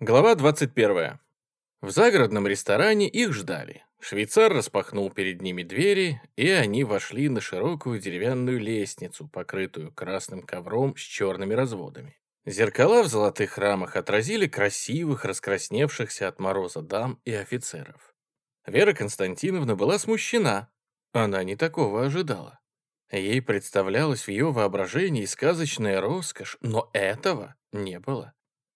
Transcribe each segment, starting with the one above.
Глава 21. В загородном ресторане их ждали. Швейцар распахнул перед ними двери, и они вошли на широкую деревянную лестницу, покрытую красным ковром с черными разводами. Зеркала в золотых рамах отразили красивых, раскрасневшихся от мороза дам и офицеров. Вера Константиновна была смущена. Она не такого ожидала. Ей представлялась в ее воображении сказочная роскошь, но этого не было.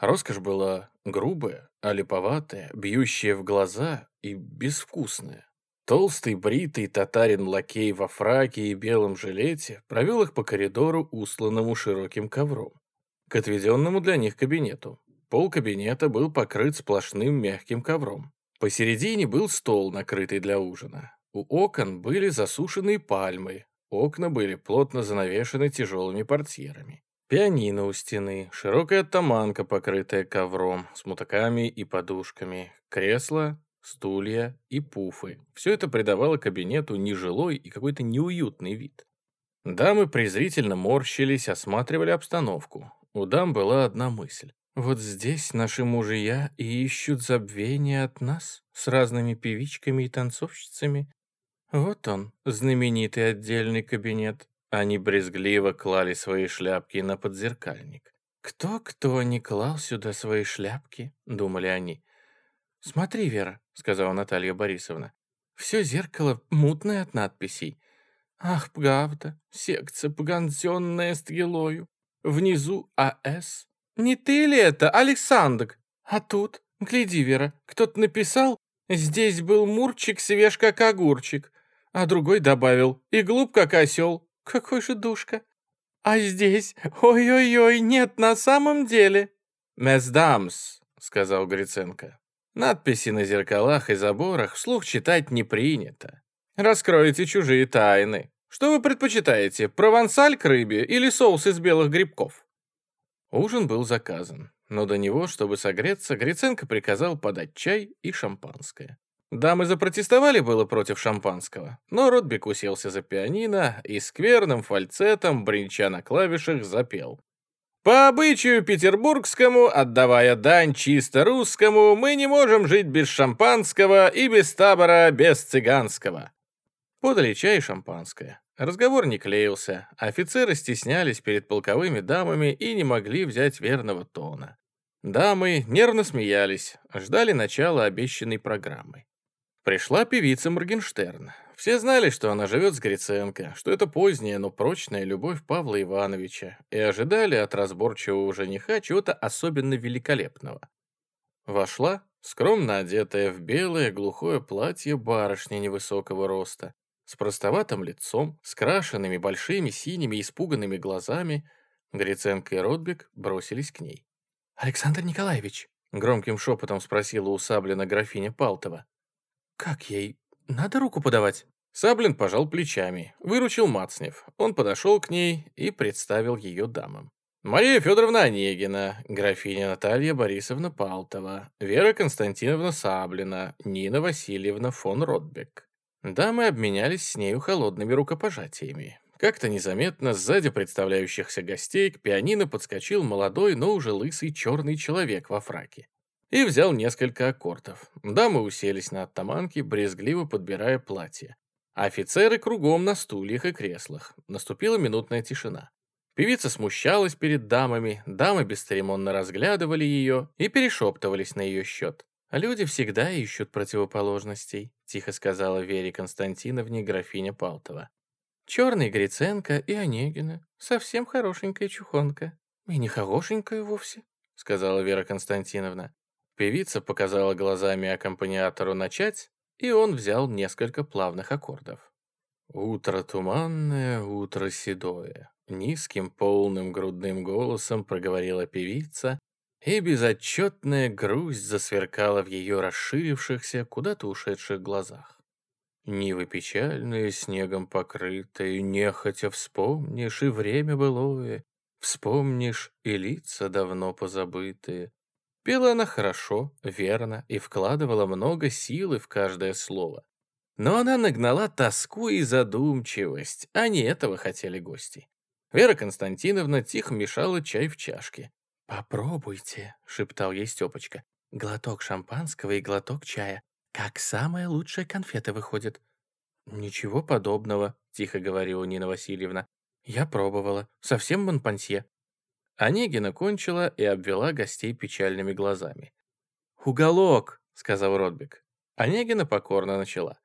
Роскошь была грубая, олиповатая, бьющая в глаза и безвкусная. Толстый бритый татарин-лакей во фраке и белом жилете провел их по коридору, усланному широким ковром, к отведенному для них кабинету. Пол кабинета был покрыт сплошным мягким ковром. Посередине был стол, накрытый для ужина. У окон были засушенные пальмы, окна были плотно занавешены тяжелыми портьерами. Пианино у стены, широкая таманка, покрытая ковром, с мутаками и подушками, кресла, стулья и пуфы. Все это придавало кабинету нежилой и какой-то неуютный вид. Дамы презрительно морщились, осматривали обстановку. У дам была одна мысль. «Вот здесь наши мужья и ищут забвения от нас с разными певичками и танцовщицами. Вот он, знаменитый отдельный кабинет. Они брезгливо клали свои шляпки на подзеркальник. «Кто-кто не клал сюда свои шляпки?» — думали они. «Смотри, Вера», — сказала Наталья Борисовна. «Все зеркало мутное от надписей. Ах, правда, секция погонзенная стрелою. Внизу АС. Не ты ли это, Александр? А тут, гляди, Вера, кто-то написал, здесь был мурчик свеж как огурчик, а другой добавил, и глуп как осел. Какой же душка. А здесь, ой-ой-ой, нет, на самом деле. «Месдамс», — сказал Гриценко. Надписи на зеркалах и заборах вслух читать не принято. Раскроете чужие тайны. Что вы предпочитаете, провансаль к рыбе или соус из белых грибков? Ужин был заказан, но до него, чтобы согреться, Гриценко приказал подать чай и шампанское. Дамы запротестовали было против шампанского, но Ротбик уселся за пианино и скверным фальцетом, бренча на клавишах, запел. «По обычаю петербургскому, отдавая дань чисто русскому, мы не можем жить без шампанского и без табора без цыганского». Подали чай и шампанское. Разговор не клеился, офицеры стеснялись перед полковыми дамами и не могли взять верного тона. Дамы нервно смеялись, ждали начала обещанной программы. Пришла певица Моргенштерн. Все знали, что она живет с Гриценко, что это поздняя, но прочная любовь Павла Ивановича, и ожидали от разборчивого жениха чего-то особенно великолепного. Вошла, скромно одетая в белое глухое платье барышня невысокого роста, с простоватым лицом, с крашенными большими синими испуганными глазами. Гриценко и Ротбек бросились к ней. «Александр Николаевич», — громким шепотом спросила у графиня Палтова, «Как ей? Надо руку подавать?» Саблин пожал плечами, выручил Мацнев. Он подошел к ней и представил ее дамам. Мария Федоровна Онегина, графиня Наталья Борисовна Палтова, Вера Константиновна Саблина, Нина Васильевна фон Ротбек. Дамы обменялись с нею холодными рукопожатиями. Как-то незаметно сзади представляющихся гостей к пианино подскочил молодой, но уже лысый черный человек во фраке и взял несколько аккордов. Дамы уселись на оттаманке, брезгливо подбирая платье. Офицеры кругом на стульях и креслах. Наступила минутная тишина. Певица смущалась перед дамами, дамы бесцеремонно разглядывали ее и перешептывались на ее счет. «Люди всегда ищут противоположностей», — тихо сказала Вере Константиновне графиня Палтова. «Черный Гриценко и Онегина. Совсем хорошенькая чухонка». «И не хорошенькая вовсе», — сказала Вера Константиновна. Певица показала глазами аккомпаниатору начать, и он взял несколько плавных аккордов. «Утро туманное, утро седое», — низким полным грудным голосом проговорила певица, и безотчетная грусть засверкала в ее расширившихся, куда-то ушедших глазах. Нивы печальные, снегом покрытые, нехотя вспомнишь и время былое, вспомнишь и лица давно позабытые, Пела она хорошо, верно и вкладывала много силы в каждое слово. Но она нагнала тоску и задумчивость, а не этого хотели гости. Вера Константиновна тихо мешала чай в чашке. «Попробуйте», — шептал ей Степочка. «Глоток шампанского и глоток чая. Как самая лучшая конфета выходит». «Ничего подобного», — тихо говорила Нина Васильевна. «Я пробовала. Совсем монпансье». Онегина кончила и обвела гостей печальными глазами. «Уголок!» — сказал Ротбек. Онегина покорно начала.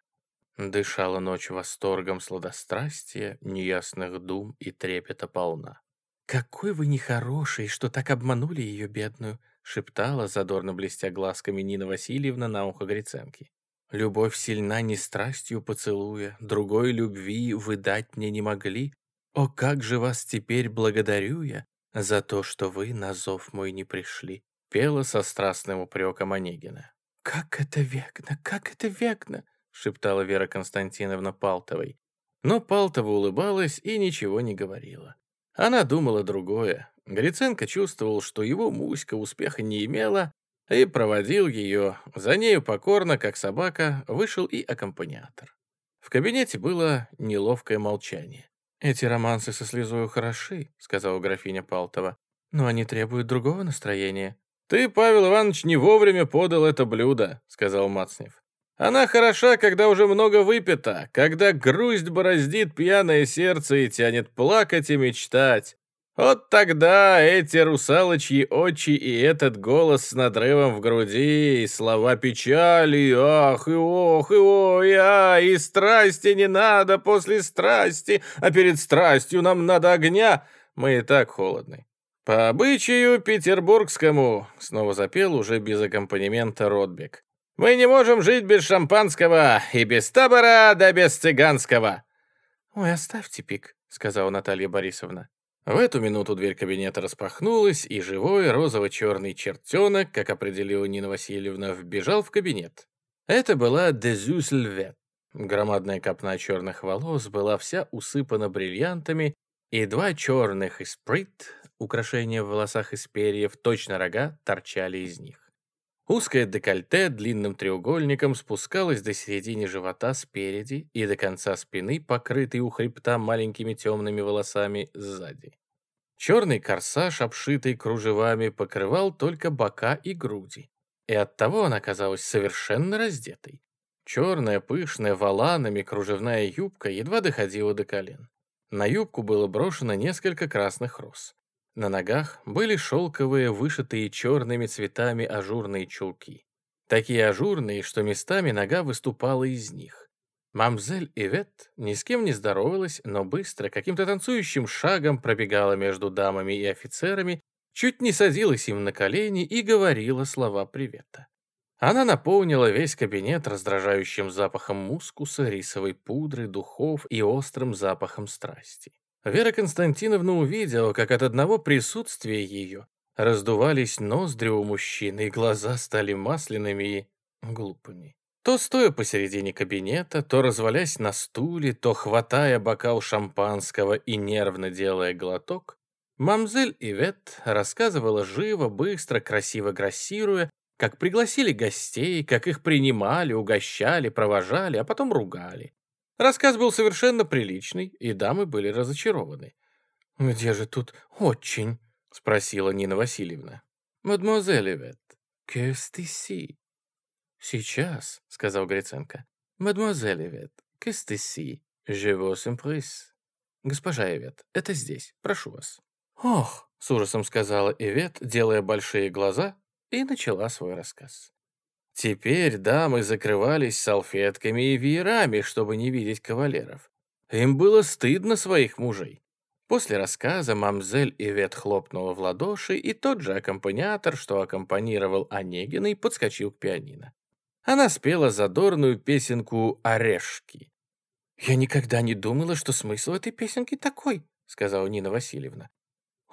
Дышала ночь восторгом сладострастия, неясных дум и трепета полна. «Какой вы нехороший, что так обманули ее бедную!» шептала, задорно блестя глазками Нина Васильевна на ухо Гриценки. «Любовь сильна не страстью поцелуя, другой любви вы дать мне не могли. О, как же вас теперь благодарю я за то, что вы на зов мой не пришли!» пела со страстным упреком Онегина. «Как это векно, как это векно!» шептала Вера Константиновна Палтовой. Но Палтова улыбалась и ничего не говорила. Она думала другое. Гриценко чувствовал, что его Муська успеха не имела, и проводил ее. За нею покорно, как собака, вышел и аккомпаниатор. В кабинете было неловкое молчание. «Эти романсы со слезою хороши», — сказала графиня Палтова, «но они требуют другого настроения». «Ты, Павел Иванович, не вовремя подал это блюдо», — сказал Мацнев. Она хороша, когда уже много выпито, когда грусть бороздит пьяное сердце и тянет плакать и мечтать. Вот тогда эти русалочьи очи и этот голос с надрывом в груди, и слова печали, ах, и ох, и ой, а, и страсти не надо после страсти, а перед страстью нам надо огня. Мы и так холодны. По обычаю петербургскому, снова запел уже без аккомпанемента Ротбек. Мы не можем жить без шампанского и без табора, да без цыганского!» «Ой, оставьте пик», — сказала Наталья Борисовна. В эту минуту дверь кабинета распахнулась, и живой розово-черный чертенок, как определила Нина Васильевна, вбежал в кабинет. Это была Дезюсельвет. Громадная копна черных волос была вся усыпана бриллиантами, и два черных исприт, украшения в волосах из перьев, точно рога, торчали из них. Узкое декольте длинным треугольником спускалось до середины живота спереди и до конца спины, покрытый у хребта маленькими темными волосами сзади. Черный корсаж, обшитый кружевами, покрывал только бока и груди, и оттого она казалась совершенно раздетой. Черная, пышная, воланами кружевная юбка едва доходила до колен. На юбку было брошено несколько красных роз. На ногах были шелковые, вышитые черными цветами ажурные чулки. Такие ажурные, что местами нога выступала из них. Мамзель Ивет ни с кем не здоровалась, но быстро, каким-то танцующим шагом пробегала между дамами и офицерами, чуть не садилась им на колени и говорила слова привета. Она наполнила весь кабинет раздражающим запахом мускуса, рисовой пудры, духов и острым запахом страсти. Вера Константиновна увидела, как от одного присутствия ее раздувались ноздри у мужчины, и глаза стали масляными и глупыми. То стоя посередине кабинета, то развалясь на стуле, то хватая бокал шампанского и нервно делая глоток, мамзель Ивет рассказывала живо, быстро, красиво грассируя, как пригласили гостей, как их принимали, угощали, провожали, а потом ругали. Рассказ был совершенно приличный, и дамы были разочарованы. «Где же тут очень?» — спросила Нина Васильевна. «Мадемуазель Ивет, кестиси?» «Сейчас», — сказал Гриценко. «Мадемуазель Ивет, кестиси? Vous embrasse». «Госпожа Ивет, это здесь, прошу вас». «Ох», — с ужасом сказала Ивет, делая большие глаза, и начала свой рассказ. Теперь дамы закрывались салфетками и веерами, чтобы не видеть кавалеров. Им было стыдно своих мужей. После рассказа мамзель Ивет хлопнула в ладоши, и тот же аккомпаниатор, что аккомпанировал Онегиной, подскочил к пианино. Она спела задорную песенку «Орешки». «Я никогда не думала, что смысл этой песенки такой», — сказала Нина Васильевна.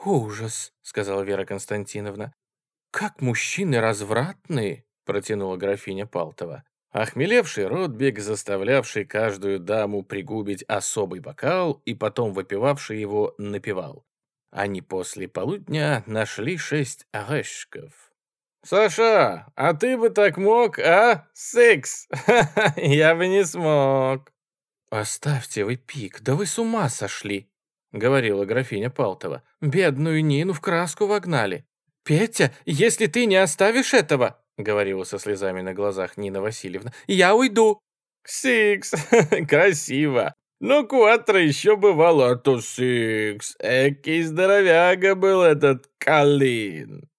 «Ужас», — сказала Вера Константиновна. «Как мужчины развратные!» Протянула графиня Палтова. Охмелевший Ротбек, заставлявший каждую даму пригубить особый бокал и потом выпивавший его, напевал. Они после полудня нашли шесть орешков. «Саша, а ты бы так мог, а? Секс! Я бы не смог!» «Оставьте вы пик, да вы с ума сошли!» — говорила графиня Палтова. «Бедную Нину в краску вогнали!» «Петя, если ты не оставишь этого», — говорила со слезами на глазах Нина Васильевна, «я уйду». «Сикс, красиво. Но Куатро еще бывало, а то Сикс. Экий здоровяга был этот Калин».